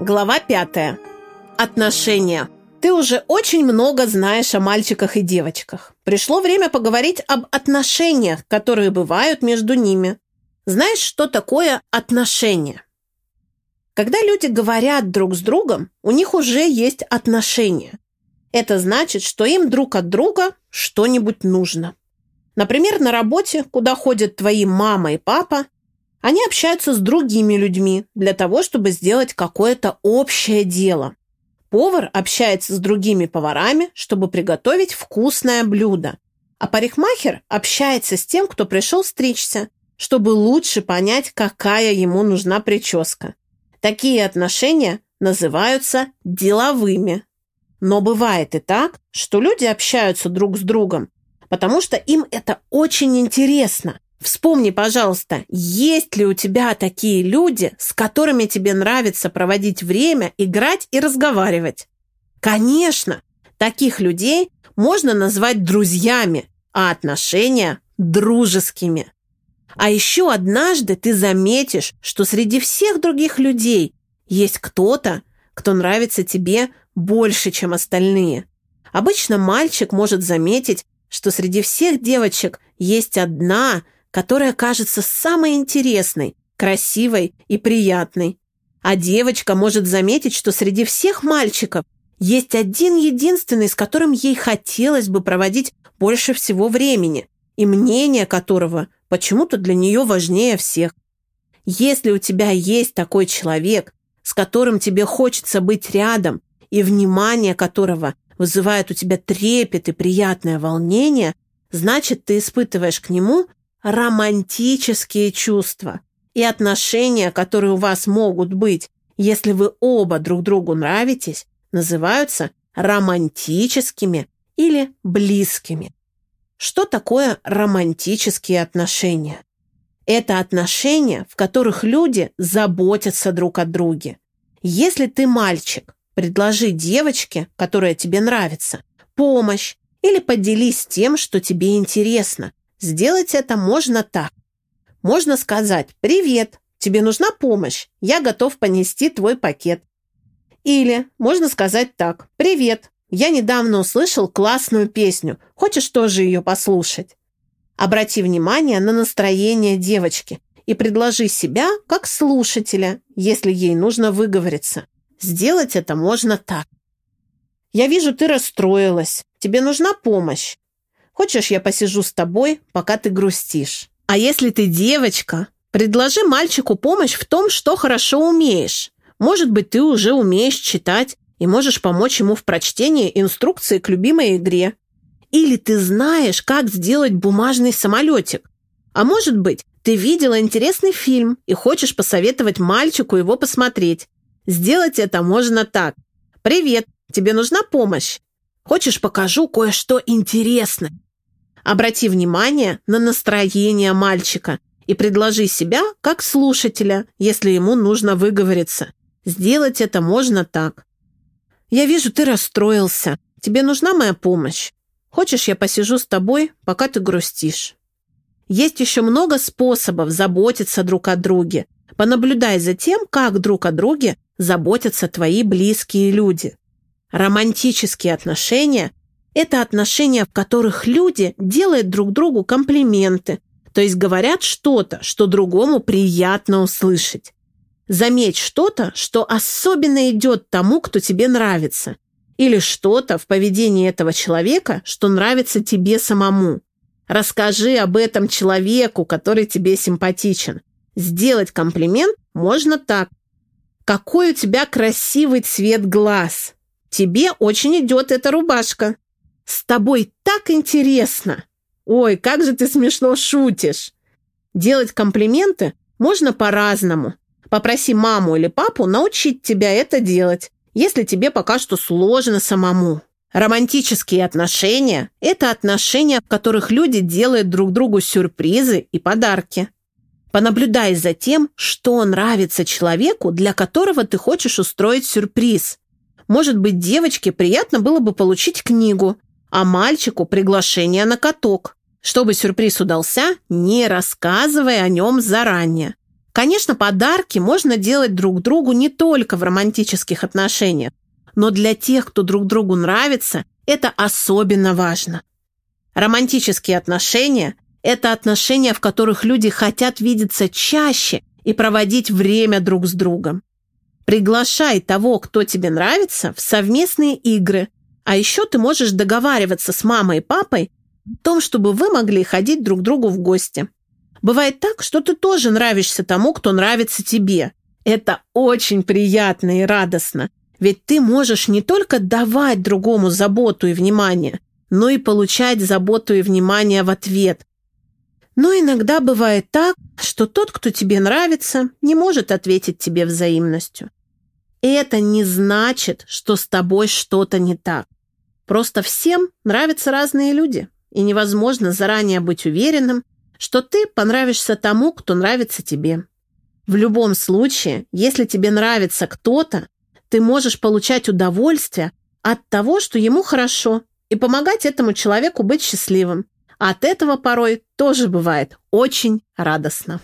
Глава пятая. Отношения. Ты уже очень много знаешь о мальчиках и девочках. Пришло время поговорить об отношениях, которые бывают между ними. Знаешь, что такое отношения? Когда люди говорят друг с другом, у них уже есть отношения. Это значит, что им друг от друга что-нибудь нужно. Например, на работе, куда ходят твои мама и папа, они общаются с другими людьми для того, чтобы сделать какое-то общее дело. Повар общается с другими поварами, чтобы приготовить вкусное блюдо. А парикмахер общается с тем, кто пришел стричься, чтобы лучше понять, какая ему нужна прическа. Такие отношения называются деловыми. Но бывает и так, что люди общаются друг с другом, потому что им это очень интересно – Вспомни, пожалуйста, есть ли у тебя такие люди, с которыми тебе нравится проводить время, играть и разговаривать? Конечно, таких людей можно назвать друзьями, а отношения – дружескими. А еще однажды ты заметишь, что среди всех других людей есть кто-то, кто нравится тебе больше, чем остальные. Обычно мальчик может заметить, что среди всех девочек есть одна – которая кажется самой интересной, красивой и приятной. А девочка может заметить, что среди всех мальчиков есть один единственный, с которым ей хотелось бы проводить больше всего времени, и мнение которого почему-то для нее важнее всех. Если у тебя есть такой человек, с которым тебе хочется быть рядом, и внимание которого вызывает у тебя трепет и приятное волнение, значит, ты испытываешь к нему романтические чувства и отношения, которые у вас могут быть, если вы оба друг другу нравитесь, называются романтическими или близкими. Что такое романтические отношения? Это отношения, в которых люди заботятся друг о друге. Если ты мальчик, предложи девочке, которая тебе нравится, помощь или поделись тем, что тебе интересно, Сделать это можно так. Можно сказать «Привет, тебе нужна помощь? Я готов понести твой пакет». Или можно сказать так «Привет, я недавно услышал классную песню. Хочешь тоже ее послушать?» Обрати внимание на настроение девочки и предложи себя как слушателя, если ей нужно выговориться. Сделать это можно так. «Я вижу, ты расстроилась. Тебе нужна помощь. Хочешь, я посижу с тобой, пока ты грустишь? А если ты девочка, предложи мальчику помощь в том, что хорошо умеешь. Может быть, ты уже умеешь читать и можешь помочь ему в прочтении инструкции к любимой игре. Или ты знаешь, как сделать бумажный самолетик. А может быть, ты видела интересный фильм и хочешь посоветовать мальчику его посмотреть. Сделать это можно так. «Привет, тебе нужна помощь? Хочешь, покажу кое-что интересное?» Обрати внимание на настроение мальчика и предложи себя как слушателя, если ему нужно выговориться. Сделать это можно так. «Я вижу, ты расстроился. Тебе нужна моя помощь? Хочешь, я посижу с тобой, пока ты грустишь?» Есть еще много способов заботиться друг о друге. Понаблюдай за тем, как друг о друге заботятся твои близкие люди. Романтические отношения это отношения, в которых люди делают друг другу комплименты, то есть говорят что-то, что другому приятно услышать. Заметь что-то, что особенно идет тому, кто тебе нравится, или что-то в поведении этого человека, что нравится тебе самому. Расскажи об этом человеку, который тебе симпатичен. Сделать комплимент можно так. Какой у тебя красивый цвет глаз. Тебе очень идет эта рубашка. С тобой так интересно! Ой, как же ты смешно шутишь! Делать комплименты можно по-разному. Попроси маму или папу научить тебя это делать, если тебе пока что сложно самому. Романтические отношения – это отношения, в которых люди делают друг другу сюрпризы и подарки. Понаблюдай за тем, что нравится человеку, для которого ты хочешь устроить сюрприз. Может быть, девочке приятно было бы получить книгу, а мальчику приглашение на каток. Чтобы сюрприз удался, не рассказывай о нем заранее. Конечно, подарки можно делать друг другу не только в романтических отношениях, но для тех, кто друг другу нравится, это особенно важно. Романтические отношения – это отношения, в которых люди хотят видеться чаще и проводить время друг с другом. Приглашай того, кто тебе нравится, в совместные игры, а еще ты можешь договариваться с мамой и папой о том, чтобы вы могли ходить друг к другу в гости. Бывает так, что ты тоже нравишься тому, кто нравится тебе. Это очень приятно и радостно, ведь ты можешь не только давать другому заботу и внимание, но и получать заботу и внимание в ответ. Но иногда бывает так, что тот, кто тебе нравится, не может ответить тебе взаимностью. Это не значит, что с тобой что-то не так. Просто всем нравятся разные люди, и невозможно заранее быть уверенным, что ты понравишься тому, кто нравится тебе. В любом случае, если тебе нравится кто-то, ты можешь получать удовольствие от того, что ему хорошо, и помогать этому человеку быть счастливым. От этого порой тоже бывает очень радостно.